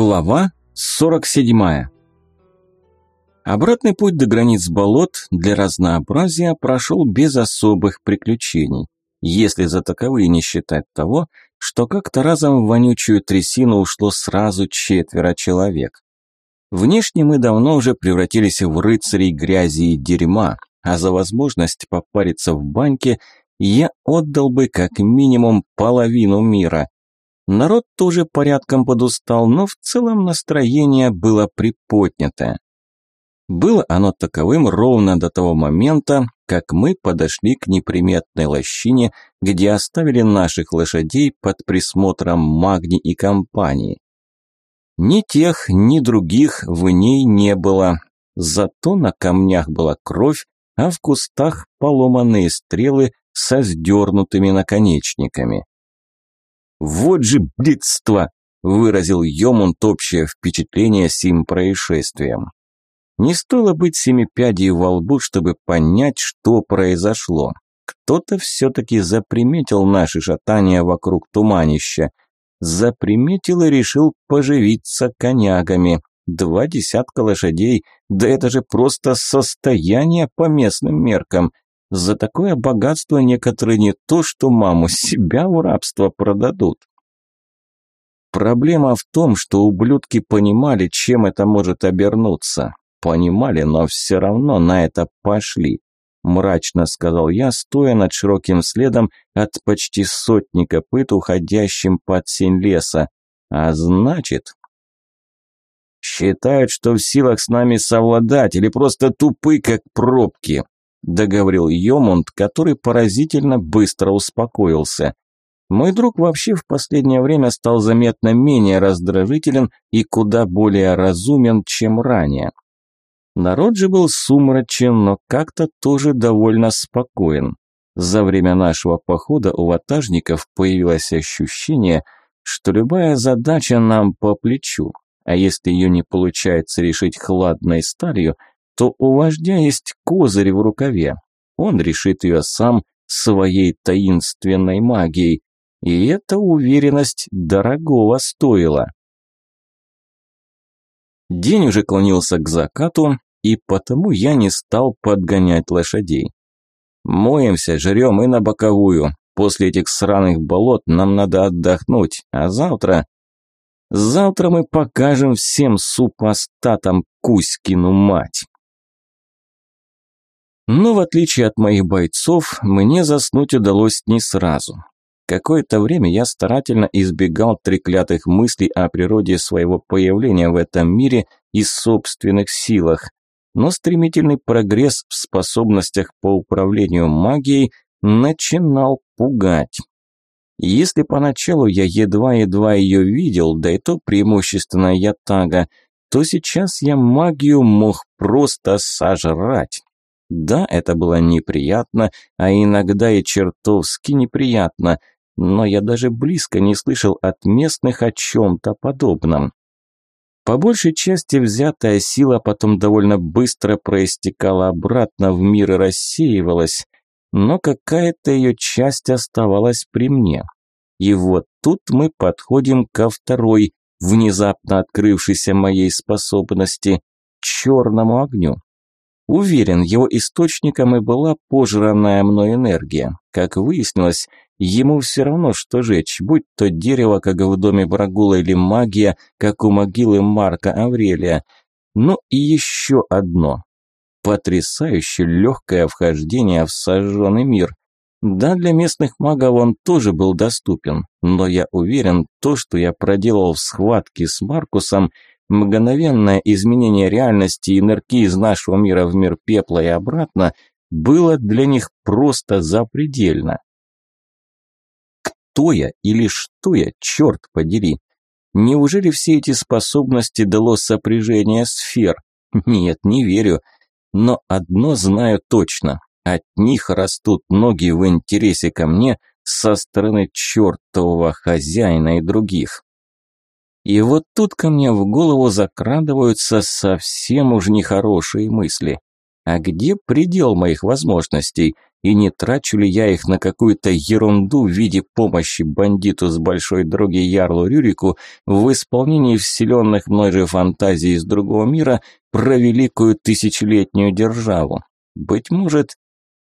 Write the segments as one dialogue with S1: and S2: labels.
S1: Глава 47. Обратный путь до границ болот для разнообразия прошел без особых приключений, если за таковые не считать того, что как-то разом в вонючую трясину ушло сразу четверо человек. Внешне мы давно уже превратились в рыцарей грязи и дерьма, а за возможность попариться в баньке я отдал бы как минимум половину мира. Народ тоже порядком подустал, но в целом настроение было приподнятое. Было оно таковым ровно до того момента, как мы подошли к неприметной лощине, где оставили наших лошадей под присмотром Магни и компании. Ни тех, ни других в ней не было, зато на камнях была кровь, а в кустах поломанные стрелы со сдернутыми наконечниками. «Вот же блядство!» – выразил Йомунт общее впечатление сим происшествием. Не стоило быть семипядей во лбу, чтобы понять, что произошло. Кто-то все-таки заприметил наши шатания вокруг туманища. Заприметил и решил поживиться конягами. Два десятка лошадей, да это же просто состояние по местным меркам. За такое богатство некоторые не то что маму, себя в рабство продадут. Проблема в том, что ублюдки понимали, чем это может обернуться. Понимали, но все равно на это пошли. Мрачно сказал я, стоя над широким следом от почти сотни копыт, уходящим под сень леса. А значит... Считают, что в силах с нами совладать, или просто тупы, как пробки, договорил Йомунд, который поразительно быстро успокоился. Мой друг вообще в последнее время стал заметно менее раздражителен и куда более разумен, чем ранее. Народ же был сумрачен, но как-то тоже довольно спокоен. За время нашего похода у ватажников появилось ощущение, что любая задача нам по плечу, а если ее не получается решить хладной сталью, то у вождя есть козырь в рукаве. Он решит ее сам своей таинственной магией, и эта уверенность дорогого стоила. День уже клонился к закату, и потому я не стал подгонять лошадей. Моемся, жрем и на боковую. После этих сраных болот нам надо отдохнуть, а завтра... Завтра мы покажем всем супостатам Кузькину мать. Но в отличие от моих бойцов, мне заснуть удалось не сразу. Какое-то время я старательно избегал треклятых мыслей о природе своего появления в этом мире и собственных силах, но стремительный прогресс в способностях по управлению магией начинал пугать. Если поначалу я едва-едва ее видел, да и то преимущественно Ятага, то сейчас я магию мог просто сожрать. Да, это было неприятно, а иногда и чертовски неприятно, но я даже близко не слышал от местных о чем-то подобном. По большей части взятая сила потом довольно быстро проистекала обратно в мир и рассеивалась, но какая-то ее часть оставалась при мне. И вот тут мы подходим ко второй, внезапно открывшейся моей способности – черному огню. Уверен, его источником и была пожранная мной энергия. Как выяснилось, ему все равно, что жечь, будь то дерево, как в доме Брагула, или магия, как у могилы Марка Аврелия. Ну и еще одно. Потрясающе легкое вхождение в сожженный мир. Да, для местных магов он тоже был доступен, но я уверен, то, что я проделал в схватке с Маркусом – Мгновенное изменение реальности и нырки из нашего мира в мир пепла и обратно было для них просто запредельно. Кто я или что я, черт подери? Неужели все эти способности дало сопряжение сфер? Нет, не верю. Но одно знаю точно. От них растут ноги в интересе ко мне со стороны чертового хозяина и других. И вот тут ко мне в голову закрадываются совсем уж нехорошие мысли. А где предел моих возможностей? и не трачу ли я их на какую-то ерунду в виде помощи бандиту с большой дороги Ярлу Рюрику в исполнении вселенных мной же фантазий из другого мира про великую тысячелетнюю державу. Быть может,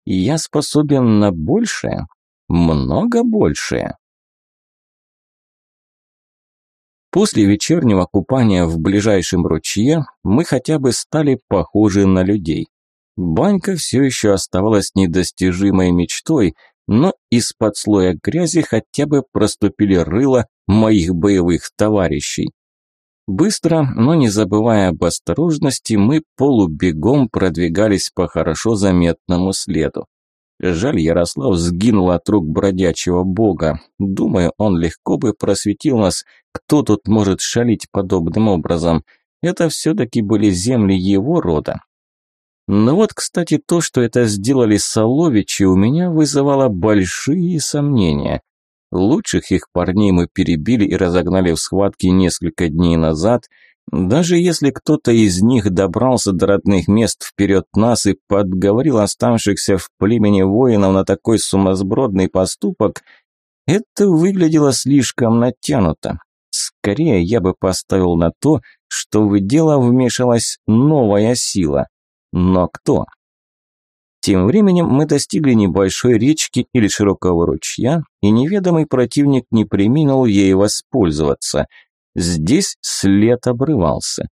S1: я способен на большее, много большее. После вечернего купания в ближайшем ручье мы хотя бы стали похожи на людей. Банька все еще оставалась недостижимой мечтой, но из-под слоя грязи хотя бы проступили рыла моих боевых товарищей. Быстро, но не забывая об осторожности, мы полубегом продвигались по хорошо заметному следу. Жаль, Ярослав сгинул от рук бродячего бога. Думаю, он легко бы просветил нас, кто тут может шалить подобным образом. Это все-таки были земли его рода. Но вот, кстати, то, что это сделали Соловичи, у меня вызывало большие сомнения. Лучших их парней мы перебили и разогнали в схватке несколько дней назад – даже если кто-то из них добрался до родных мест вперед нас и подговорил оставшихся в племени воинов на такой сумасбродный поступок, это выглядело слишком натянуто. Скорее я бы поставил на то, что в дело вмешалась новая сила. Но кто? Тем временем мы достигли небольшой речки или широкого ручья, и неведомый противник не приминул ей воспользоваться – Здесь след обрывался.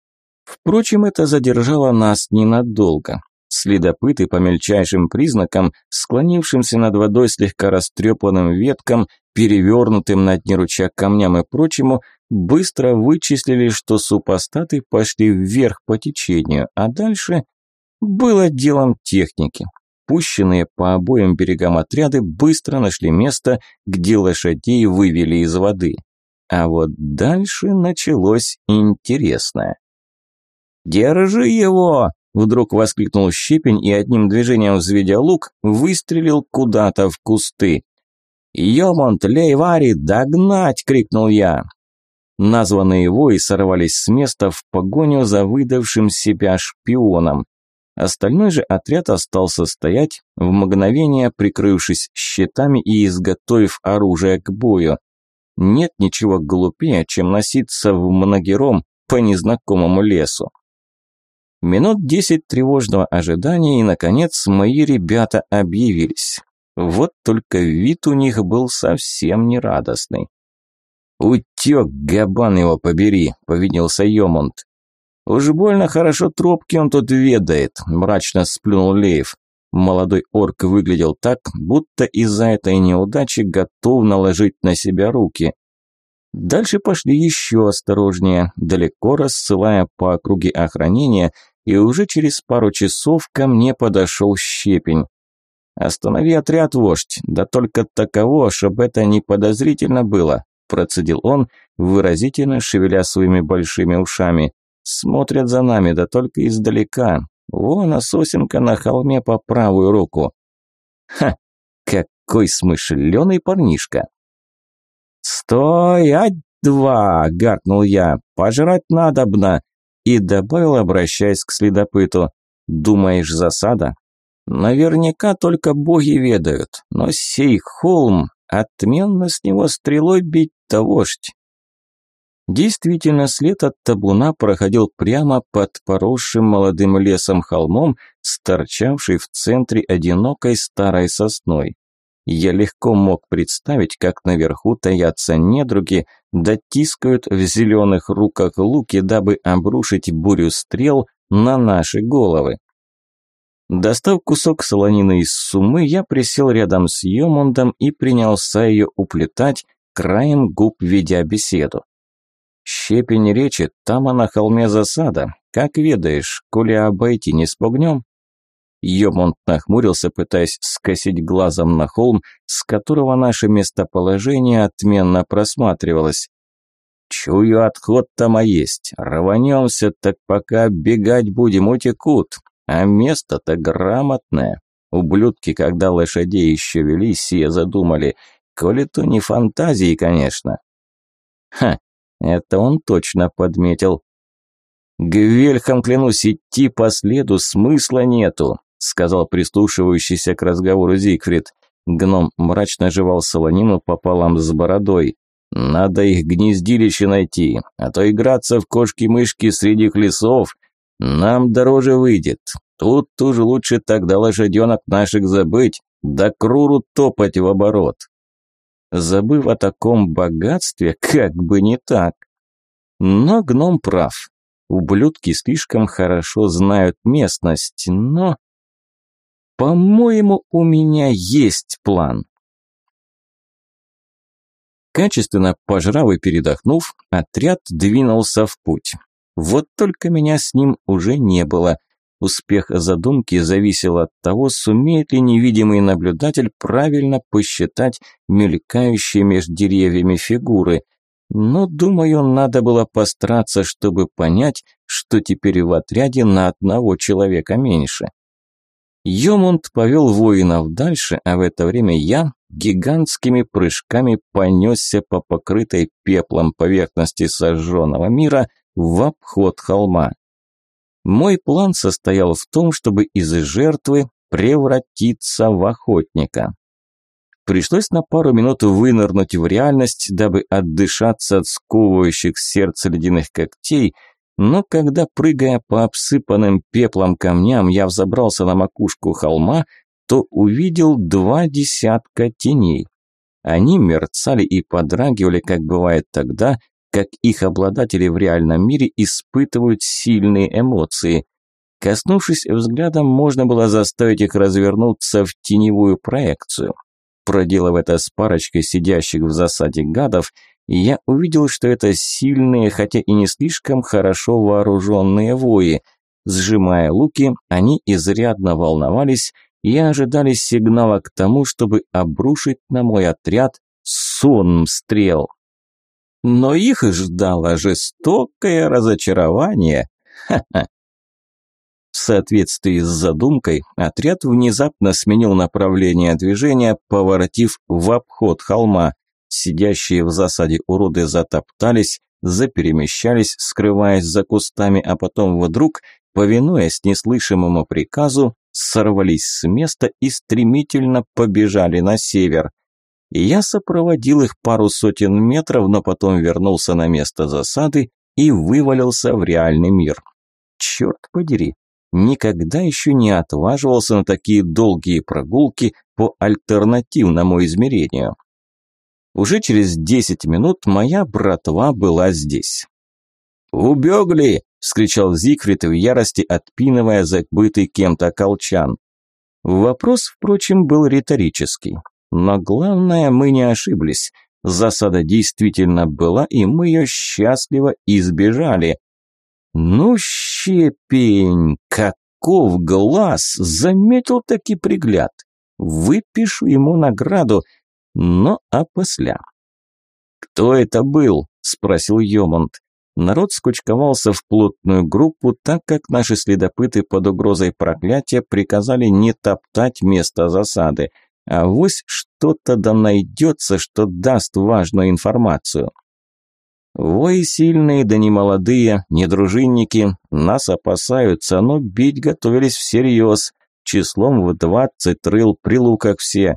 S1: Впрочем, это задержало нас ненадолго. Следопыты по мельчайшим признакам, склонившимся над водой слегка растрепанным веткам, перевернутым на дне ручья камням и прочему, быстро вычислили, что супостаты пошли вверх по течению, а дальше было делом техники. Пущенные по обоим берегам отряды быстро нашли место, где лошадей вывели из воды. А вот дальше началось интересное. «Держи его!» – вдруг воскликнул Щепень и одним движением взведя лук, выстрелил куда-то в кусты. «Емонт, Лейвари, догнать!» – крикнул я. Названные вои сорвались с места в погоню за выдавшим себя шпионом. Остальной же отряд остался стоять, в мгновение прикрывшись щитами и изготовив оружие к бою. Нет ничего глупее, чем носиться в многером по незнакомому лесу. Минут десять тревожного ожидания, и, наконец, мои ребята объявились. Вот только вид у них был совсем нерадостный. «Утек, габан его побери», – повинился Йомунд. «Уж больно хорошо тропки он тут ведает», – мрачно сплюнул Леев. Молодой орк выглядел так, будто из-за этой неудачи готов наложить на себя руки. Дальше пошли еще осторожнее, далеко рассылая по округе охранения, и уже через пару часов ко мне подошел щепень. «Останови отряд, вождь, да только таково, чтобы это не подозрительно было», процедил он, выразительно шевеля своими большими ушами. «Смотрят за нами, да только издалека, Вон, а сосенка на холме по правую руку. Ха, какой смышленый парнишка. «Стой, ать-два!» – гаркнул я. «Пожрать надобно!» И добавил, обращаясь к следопыту. «Думаешь, засада?» «Наверняка только боги ведают, но сей холм, отменно с него стрелой бить-то вождь. Действительно, след от табуна проходил прямо под поросшим молодым лесом холмом, сторчавший в центре одинокой старой сосной. Я легко мог представить, как наверху таятся недруги, дотискают в зеленых руках луки, дабы обрушить бурю стрел на наши головы. Достав кусок солонины из сумы, я присел рядом с Йомундом и принялся ее уплетать, краем губ ведя беседу. Щепень речи, там, а на холме засада. Как ведаешь, коли обойти не спугнем?» Йомонт нахмурился, пытаясь скосить глазом на холм, с которого наше местоположение отменно просматривалось. «Чую, отход там а есть. Рванемся, так пока бегать будем, утекут. А место-то грамотное. Ублюдки, когда лошадей еще вели, сие задумали. Коли то не фантазии, конечно». «Ха, это он точно подметил. Гвельхам, клянусь, идти по следу смысла нету. – сказал прислушивающийся к разговору Зигфрид. Гном мрачно жевал солонину пополам с бородой. «Надо их гнездилище найти, а то играться в кошки-мышки среди лесов нам дороже выйдет. Тут тоже лучше тогда лошаденок наших забыть, да круру топать в оборот». Забыв о таком богатстве, как бы не так. Но гном прав. Ублюдки слишком хорошо знают местность, но... По-моему, у меня есть план. Качественно пожрав и передохнув, отряд двинулся в путь. Вот только меня с ним уже не было. Успех задумки зависел от того, сумеет ли невидимый наблюдатель правильно посчитать мелькающие между деревьями фигуры – но, думаю, надо было постараться, чтобы понять, что теперь в отряде на одного человека меньше. Йомунд повел воинов дальше, а в это время я гигантскими прыжками понесся по покрытой пеплом поверхности сожженного мира в обход холма. Мой план состоял в том, чтобы из жертвы превратиться в охотника. Пришлось на пару минут вынырнуть в реальность, дабы отдышаться от сковывающих сердце ледяных когтей, но когда, прыгая по обсыпанным пеплом камням, я взобрался на макушку холма, то увидел два десятка теней. Они мерцали и подрагивали, как бывает тогда, как их обладатели в реальном мире испытывают сильные эмоции. Коснувшись взглядом, можно было заставить их развернуться в теневую проекцию. Проделав это с парочкой сидящих в засаде гадов, я увидел, что это сильные, хотя и не слишком хорошо вооруженные вои. Сжимая луки, они изрядно волновались и ожидали сигнала к тому, чтобы обрушить на мой отряд сон стрел. Но их ждало жестокое разочарование. Ха-ха. В соответствии с задумкой, отряд внезапно сменил направление движения, поворотив в обход холма. Сидящие в засаде уроды затоптались, заперемещались, скрываясь за кустами, а потом вдруг, повинуясь неслышимому приказу, сорвались с места и стремительно побежали на север. Я сопроводил их пару сотен метров, но потом вернулся на место засады и вывалился в реальный мир. Черт подери, никогда еще не отваживался на такие долгие прогулки по альтернативному измерению. Уже через 10 минут моя братва была здесь. «Убегли!» – вскричал Зигфрид в ярости, отпинывая забытый кем-то колчан. Вопрос, впрочем, был риторический. Но главное, мы не ошиблись. Засада действительно была, и мы ее счастливо избежали. Ну, щепень, каков глаз, заметил таки пригляд. Выпишу ему награду, но опосля. «Кто это был?» – спросил Йомонт. Народ скучковался в плотную группу, так как наши следопыты под угрозой проклятия приказали не топтать место засады. А вось что-то да найдется, что даст важную информацию. Вои сильные, да не молодые, не дружинники, нас опасаются, но бить готовились всерьез, числом в двадцать рыл при луках все.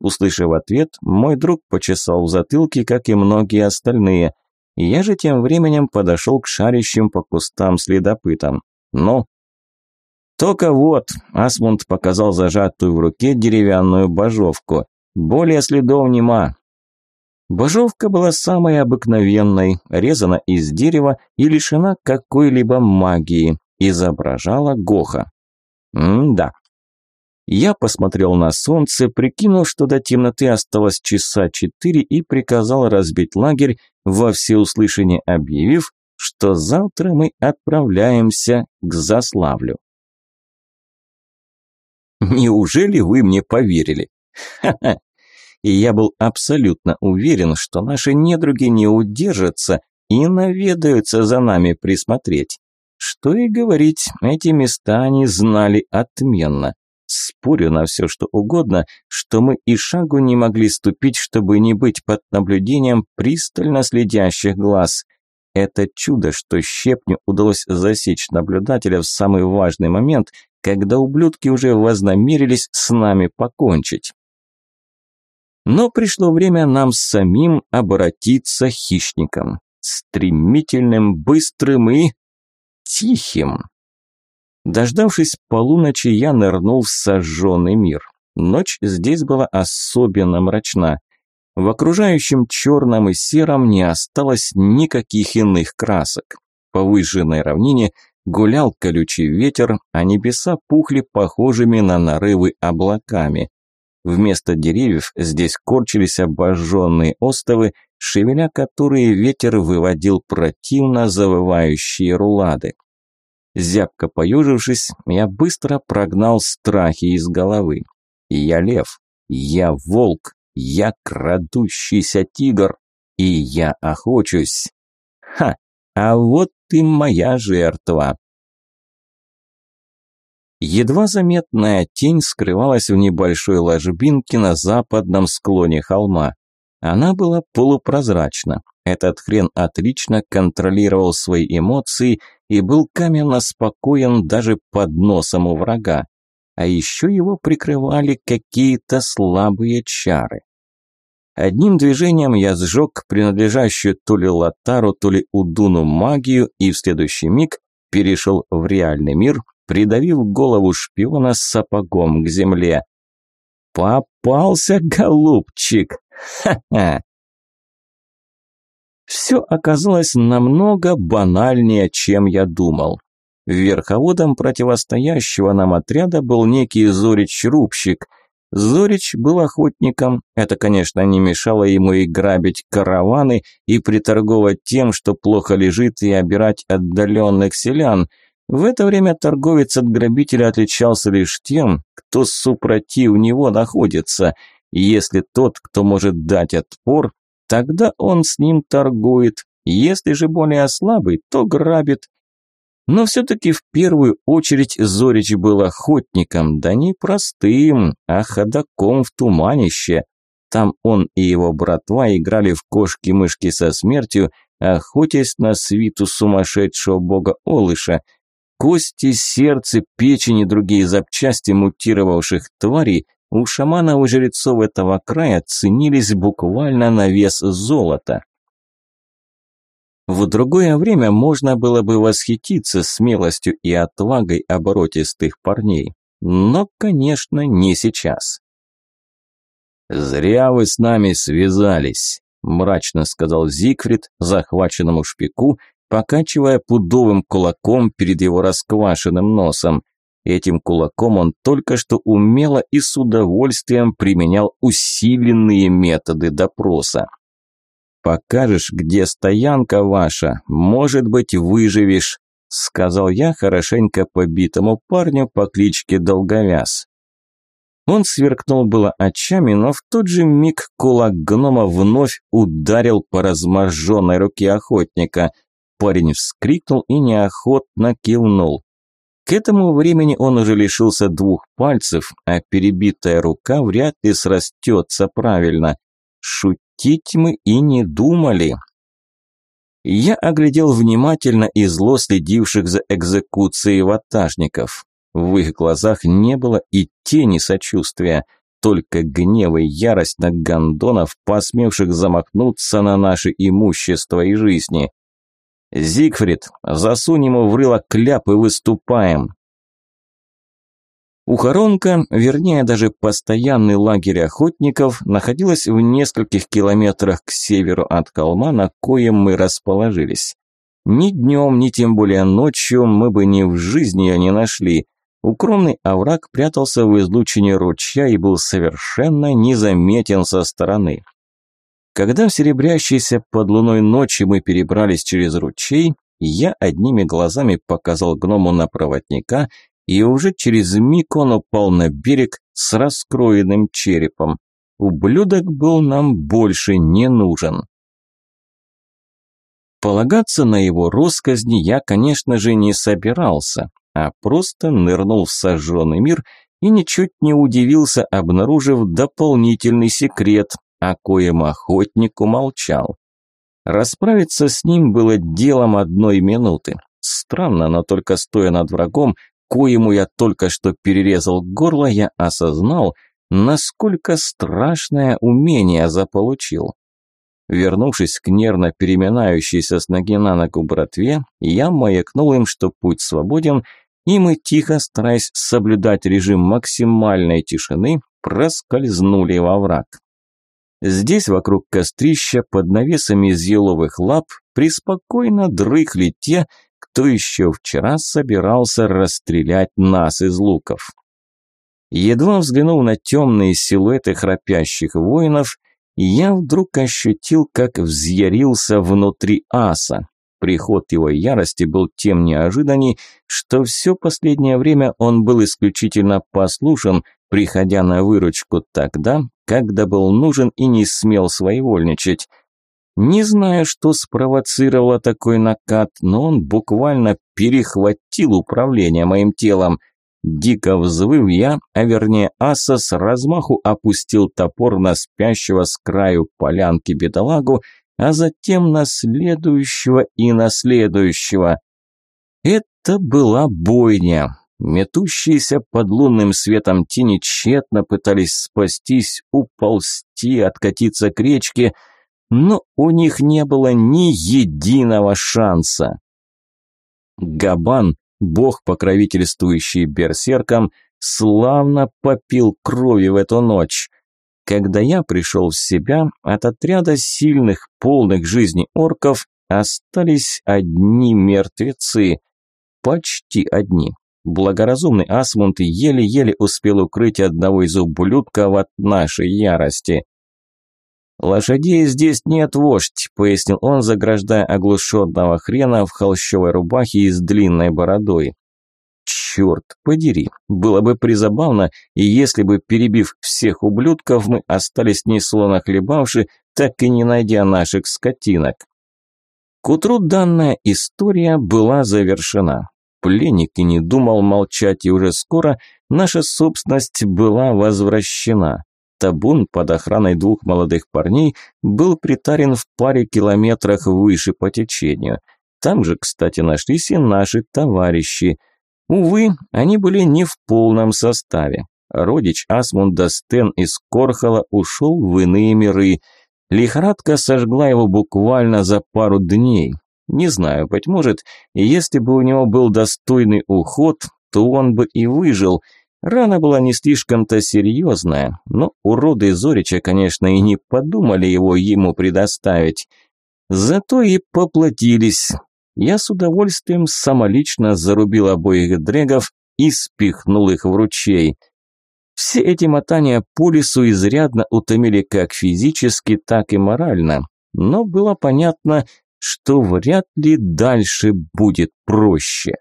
S1: Услышав ответ, мой друг почесал в затылке, как и многие остальные. Я же тем временем подошел к шарящим по кустам следопытам. Ну? Только вот, Асмунд показал зажатую в руке деревянную божовку. Более следов нема, Божовка была самой обыкновенной, резана из дерева и лишена какой-либо магии, изображала Гоха. М-да. Я посмотрел на солнце, прикинул, что до темноты осталось часа четыре и приказал разбить лагерь, во всеуслышание объявив, что завтра мы отправляемся к Заславлю. Неужели вы мне поверили? Ха-ха, и я был абсолютно уверен, что наши недруги не удержатся и наведаются за нами присмотреть. Что и говорить, эти места они знали отменно. Спорю на все, что угодно, что мы и шагу не могли ступить, чтобы не быть под наблюдением пристально следящих глаз. Это чудо, что щепню удалось засечь наблюдателя в самый важный момент, когда ублюдки уже вознамерились с нами покончить. Но пришло время нам самим обратиться хищником. Стремительным, быстрым и... тихим. Дождавшись полуночи, я нырнул в сожженный мир. Ночь здесь была особенно мрачна. В окружающем черном и сером не осталось никаких иных красок. По выжженной равнине гулял колючий ветер, а небеса пухли похожими на нарывы облаками. Вместо деревьев здесь корчились обожженные остовы, шевеля которые ветер выводил противно завывающие рулады. Зябко поюжившись, я быстро прогнал страхи из головы. Я лев, я волк, я крадущийся тигр, и я охочусь. Ха, а вот ты моя жертва. Едва заметная тень скрывалась в небольшой ложбинке на западном склоне холма. Она была полупрозрачна. Этот хрен отлично контролировал свои эмоции и был каменно спокоен даже под носом у врага. А еще его прикрывали какие-то слабые чары. Одним движением я сжег принадлежащую то ли Латару, то ли Удуну магию и в следующий миг перешел в реальный мир, придавив голову шпиона сапогом к земле. «Попался, голубчик! Ха-ха!» Все оказалось намного банальнее, чем я думал. Верховодом противостоящего нам отряда был некий Зорич-рубщик. Зорич был охотником, это, конечно, не мешало ему и грабить караваны, и приторговать тем, что плохо лежит, и обирать отдаленных селян – в это время торговец от грабителя отличался лишь тем, кто супротив него находится. Если тот, кто может дать отпор, тогда он с ним торгует. Если же более слабый, то грабит. Но все-таки в первую очередь Зорич был охотником, да не простым, а ходаком в туманище. Там он и его братва играли в кошки-мышки со смертью, охотясь на свиту сумасшедшего бога Олыша – Кости, сердце, печень и другие запчасти мутировавших тварей у шамана у жрецов этого края ценились буквально на вес золота. В другое время можно было бы восхититься смелостью и отвагой оборотистых парней, но, конечно, не сейчас. «Зря вы с нами связались», – мрачно сказал Зигфрид, захваченному шпику, покачивая пудовым кулаком перед его расквашенным носом. Этим кулаком он только что умело и с удовольствием применял усиленные методы допроса. «Покажешь, где стоянка ваша, может быть, выживешь», сказал я хорошенько побитому парню по кличке Долговяз. Он сверкнул было очами, но в тот же миг кулак гнома вновь ударил по разможженной руке охотника – Парень вскрикнул и неохотно кивнул. К этому времени он уже лишился двух пальцев, а перебитая рука вряд ли срастется правильно. Шутить мы и не думали. Я оглядел внимательно и зло следивших за экзекуцией ватажников. В их глазах не было и тени сочувствия, только гнев и ярость на гондонов, посмевших замахнуться на наше имущество и жизни. «Зигфрид, засунь ему в рыло кляп и выступаем!» Ухоронка, вернее даже постоянный лагерь охотников, находилась в нескольких километрах к северу от холма, на коем мы расположились. Ни днем, ни тем более ночью мы бы ни в жизни ее не нашли. Укромный овраг прятался в излучине ручья и был совершенно незаметен со стороны. Когда в серебрящейся под луной ночи мы перебрались через ручей, я одними глазами показал гному на проводника, и уже через миг он упал на берег с раскроенным черепом. Ублюдок был нам больше не нужен. Полагаться на его росказни я, конечно же, не собирался, а просто нырнул в сожженный мир и ничуть не удивился, обнаружив дополнительный секрет, о коем охотник умолчал. Расправиться с ним было делом одной минуты. Странно, но только стоя над врагом, коему я только что перерезал горло, я осознал, насколько страшное умение заполучил. Вернувшись к нервно переминающейся с ноги на ногу братве, я маякнул им, что путь свободен, и мы тихо, стараясь соблюдать режим максимальной тишины, проскользнули во враг. Здесь, вокруг кострища, под навесами из еловых лап, преспокойно дрыхли те, кто еще вчера собирался расстрелять нас из луков. Едва взглянув на темные силуэты храпящих воинов, я вдруг ощутил, как взъярился внутри аса. Приход его ярости был тем неожиданней, что все последнее время он был исключительно послушен, приходя на выручку тогда, когда был нужен и не смел своевольничать. Не знаю, что спровоцировало такой накат, но он буквально перехватил управление моим телом. Дико взвыв я, а вернее Аса с размаху опустил топор на спящего с краю полянки бедолагу, а затем на следующего и на следующего. Это была бойня. Метущиеся под лунным светом тени тщетно пытались спастись, уползти, откатиться к речке, но у них не было ни единого шанса. Габан, бог, покровительствующий берсеркам, славно попил крови в эту ночь. Когда я пришел в себя, от отряда сильных, полных жизни орков остались одни мертвецы. Почти одни. Благоразумный Асмунд еле-еле успел укрыть одного из ублюдков от нашей ярости. «Лошадей здесь нет, вождь», – пояснил он, заграждая оглушенного хрена в холщовой рубахе и с длинной бородой. «Черт подери, было бы призабавно, и если бы, перебив всех ублюдков, мы остались несловно хлебавши, так и не найдя наших скотинок». К утру данная история была завершена. Пленник и не думал молчать, и уже скоро наша собственность была возвращена. Табун под охраной двух молодых парней был притарен в паре километрах выше по течению. Там же, кстати, нашлись и наши товарищи. Увы, они были не в полном составе. Родич Асмунда Стен из Корхала ушел в иные миры. Лихорадка сожгла его буквально за пару дней. Не знаю, быть может, если бы у него был достойный уход, то он бы и выжил. Рана была не слишком-то серьезная, но уроды Зорича, конечно, и не подумали его ему предоставить. Зато и поплатились. Я с удовольствием самолично зарубил обоих дрегов и спихнул их в ручей. Все эти мотания по лесу изрядно утомили как физически, так и морально, но было понятно, что вряд ли дальше будет проще.